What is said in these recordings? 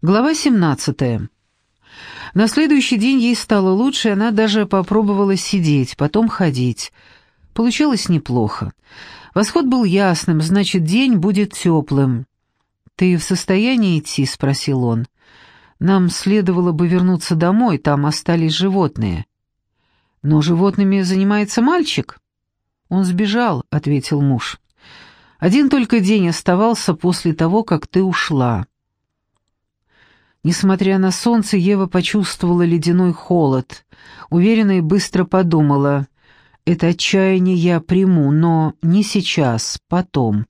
Глава 17. На следующий день ей стало лучше, она даже попробовала сидеть, потом ходить. Получалось неплохо. Восход был ясным, значит, день будет теплым. «Ты в состоянии идти?» — спросил он. «Нам следовало бы вернуться домой, там остались животные». «Но животными занимается мальчик». «Он сбежал», — ответил муж. «Один только день оставался после того, как ты ушла». Несмотря на солнце, Ева почувствовала ледяной холод. Уверенно и быстро подумала, «Это отчаяние я приму, но не сейчас, потом».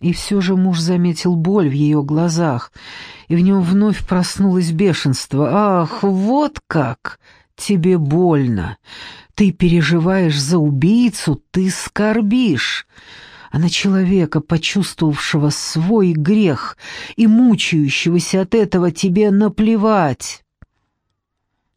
И все же муж заметил боль в ее глазах, и в нем вновь проснулось бешенство. «Ах, вот как! Тебе больно! Ты переживаешь за убийцу, ты скорбишь!» А на человека, почувствовавшего свой грех и мучающегося от этого тебе наплевать.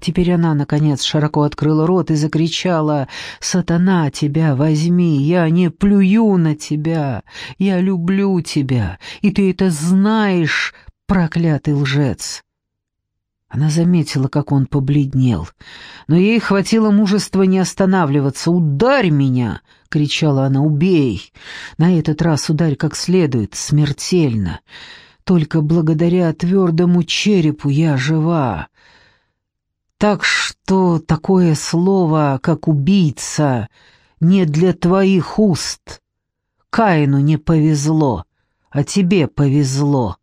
Теперь она, наконец, широко открыла рот и закричала «Сатана, тебя возьми! Я не плюю на тебя! Я люблю тебя! И ты это знаешь, проклятый лжец!» Она заметила, как он побледнел, но ей хватило мужества не останавливаться. «Ударь меня!» — кричала она. «Убей! На этот раз ударь как следует, смертельно. Только благодаря твердому черепу я жива. Так что такое слово, как «убийца», не для твоих уст. Каину не повезло, а тебе повезло».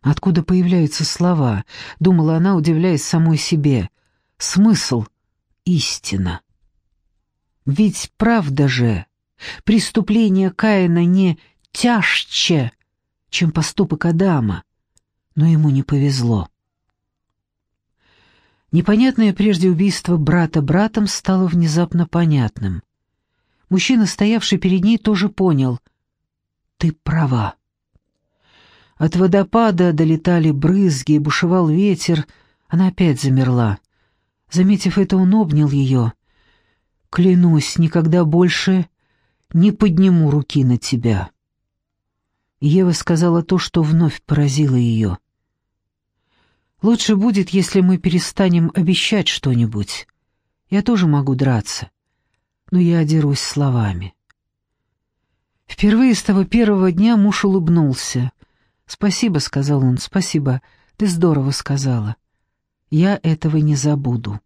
Откуда появляются слова? Думала она, удивляясь самой себе. Смысл — истина. Ведь правда же, преступление Каина не тяжче, чем поступок Адама, но ему не повезло. Непонятное прежде убийство брата братом стало внезапно понятным. Мужчина, стоявший перед ней, тоже понял. «Ты права». От водопада долетали брызги, бушевал ветер. Она опять замерла. Заметив это, он обнял ее. «Клянусь, никогда больше не подниму руки на тебя». Ева сказала то, что вновь поразило ее. «Лучше будет, если мы перестанем обещать что-нибудь. Я тоже могу драться, но я дерусь словами». Впервые с того первого дня муж улыбнулся. «Спасибо», — сказал он, — «спасибо, ты здорово сказала. Я этого не забуду».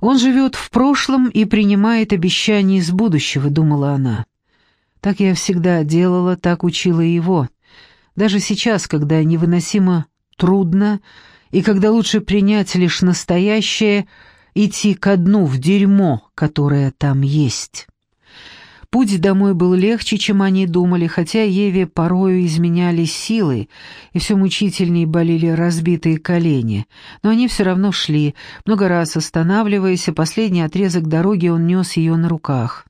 «Он живет в прошлом и принимает обещания из будущего», — думала она. «Так я всегда делала, так учила его. Даже сейчас, когда невыносимо трудно, и когда лучше принять лишь настоящее, идти ко дну в дерьмо, которое там есть». Путь домой был легче, чем они думали, хотя Еве порою изменяли силы, и все мучительнее болели разбитые колени. Но они все равно шли, много раз останавливаясь, а последний отрезок дороги он нес ее на руках.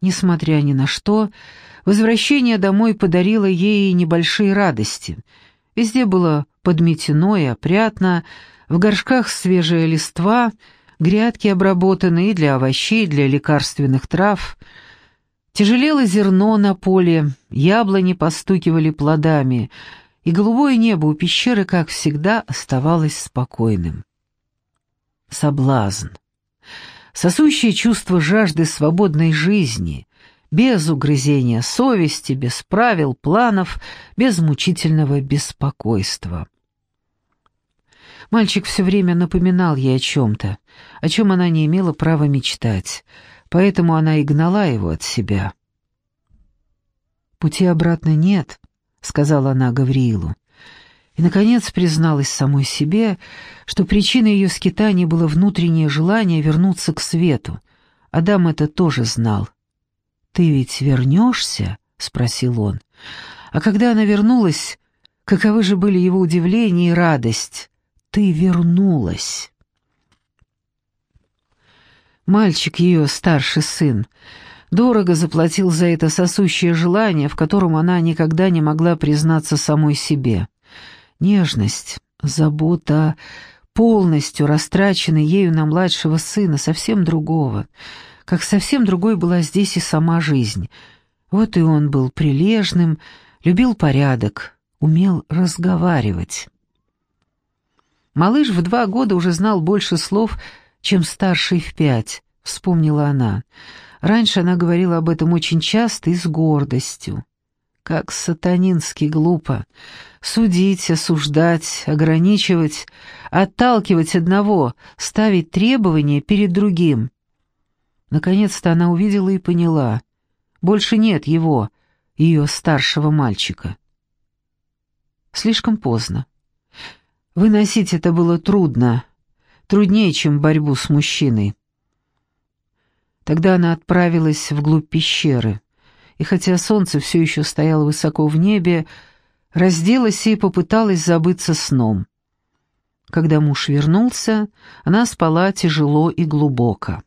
Несмотря ни на что, возвращение домой подарило ей небольшие радости. Везде было подметено и опрятно, в горшках свежая листва, грядки обработанные для овощей, для лекарственных трав — Тяжелело зерно на поле, яблони постукивали плодами, и голубое небо у пещеры, как всегда, оставалось спокойным. Соблазн. Сосущее чувство жажды свободной жизни, без угрызения совести, без правил, планов, без мучительного беспокойства. Мальчик все время напоминал ей о чем-то, о чем она не имела права мечтать — поэтому она и гнала его от себя. «Пути обратно нет», — сказала она Гавриилу. И, наконец, призналась самой себе, что причиной ее скитаний было внутреннее желание вернуться к свету. Адам это тоже знал. «Ты ведь вернешься?» — спросил он. А когда она вернулась, каковы же были его удивление и радость? «Ты вернулась!» Мальчик ее старший сын. Дорого заплатил за это сосущее желание, в котором она никогда не могла признаться самой себе. Нежность, забота, полностью растрачены ею на младшего сына, совсем другого. Как совсем другой была здесь и сама жизнь. Вот и он был прилежным, любил порядок, умел разговаривать. Малыш в два года уже знал больше слов, чем старший в пять, вспомнила она. Раньше она говорила об этом очень часто и с гордостью. Как сатанински глупо. Судить, осуждать, ограничивать, отталкивать одного, ставить требования перед другим. Наконец-то она увидела и поняла. Больше нет его, ее старшего мальчика. Слишком поздно. Выносить это было трудно, труднее, чем борьбу с мужчиной. Тогда она отправилась вглубь пещеры и хотя солнце все еще стояло высоко в небе, разделась и попыталась забыться сном. Когда муж вернулся, она спала тяжело и глубоко.